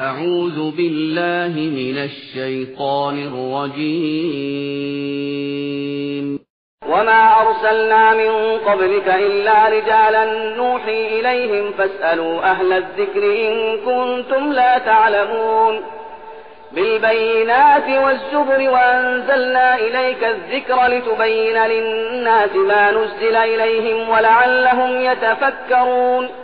أعوذ بالله من الشيطان الرجيم. وما أرسلنا من قبلك إلا رجالا نوحي إليهم فاسألوا أهل الذكر إن كنتم لا تعلمون. بالبينات والزبر وأنزلنا إليك الذكر لتبين للناس ما نزل إليهم ولعلهم يتفكرون.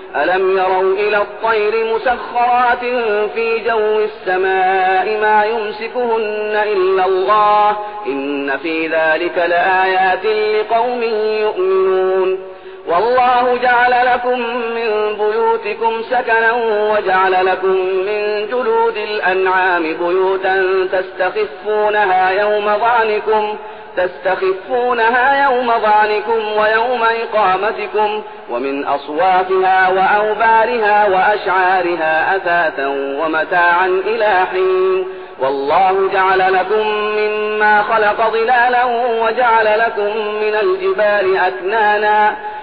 ألم يروا إلى الطير مسخرات في جو السماء ما يمسكهن إلا الله؟ إن في ذلك لآيات لقوم يؤمنون. والله جعل لكم من بيوتكم سكنا وجعل لكم من جلود الأنعام بيوتا تستخفونها يوم ظعنكم. تستخفونها يوم ظعنكم ويوم إقامتكم ومن أصوافها وأوبارها وأشعارها أثاثا ومتاعا إلى حين والله جعل لكم مما خلق ظلالا وجعل لكم من الجبال أكنانا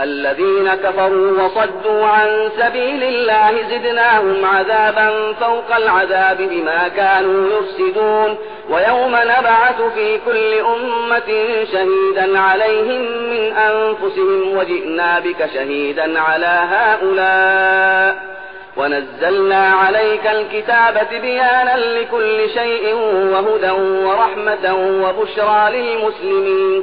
الذين كفروا وصدوا عن سبيل الله زدناهم عذابا فوق العذاب بما كانوا يفسدون. ويوم نبعث في كل أمة شهيدا عليهم من أنفسهم وجئنا بك شهيدا على هؤلاء. ونزلنا عليك الكتاب بيانا لكل شيء وهدى ورحمة وبشرى للمسلمين.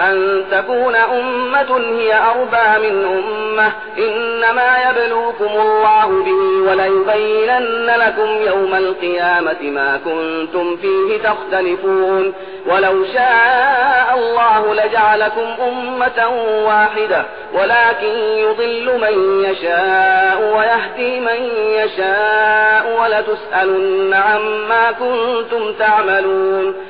أن تكون أمة هي أربى من أمة. إنما يبلوكم الله به وليبينن لكم يوم القيامة ما كنتم فيه تختلفون. ولو شاء الله لجعلكم أمة واحدة ولكن يضل من يشاء ويهدي من يشاء ولتسألن عما كنتم تعملون.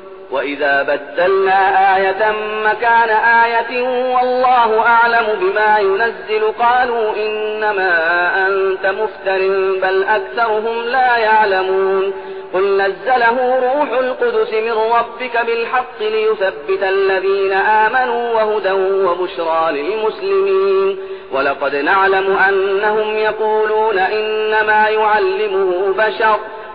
وإذا بدلنا آية مكان آية والله أعلم بما ينزل قالوا إنما أنت مفتر بل أكثرهم لا يعلمون قل نزله روح القدس من ربك بالحق ليثبت الذين آمنوا وهدى وبشرى للمسلمين ولقد نعلم أنهم يقولون إنما يعلمه بشر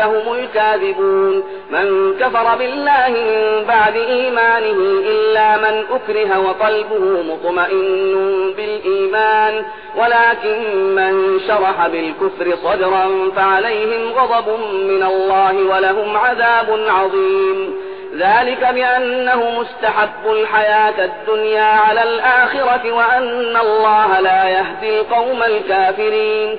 هم الكاذبون. من كفر بالله من بعد إيمانه إلا من أكره وقلبه مطمئن بالإيمان. ولكن من شرح بالكفر صدرا فعليهم غضب من الله ولهم عذاب عظيم. ذلك بأنه مستحب الحياة الدنيا على الآخرة وأن الله لا يهدي القوم الكافرين.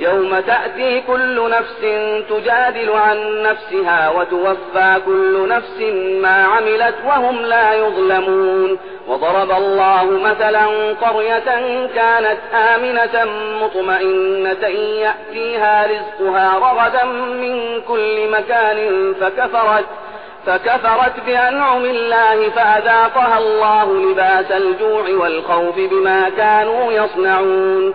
يوم تأتي كل نفس تجادل عن نفسها وتوفى كل نفس ما عملت وهم لا يظلمون. وضرب الله مثلا قرية كانت آمنة مطمئنة يأتيها رزقها رغدا من كل مكان فكفرت فكفرت بأنعم الله فأذاقها الله لباس الجوع والخوف بما كانوا يصنعون.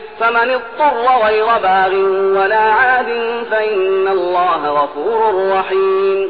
فمن اضطر غير باغ ولا عاد فإن الله غفور رحيم.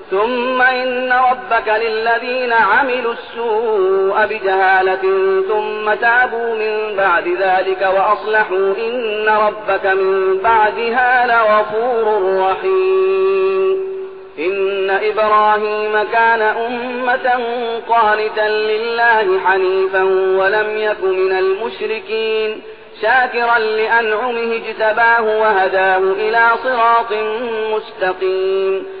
ثم إن ربك للذين عملوا السوء بجهالة ثم تابوا من بعد ذلك وأصلحوا إن ربك من بعدها لغفور رحيم. إن إبراهيم كان أمة قانتا لله حنيفا ولم يك من المشركين شاكرا لأنعمه اجتباه وهداه إلى صراط مستقيم.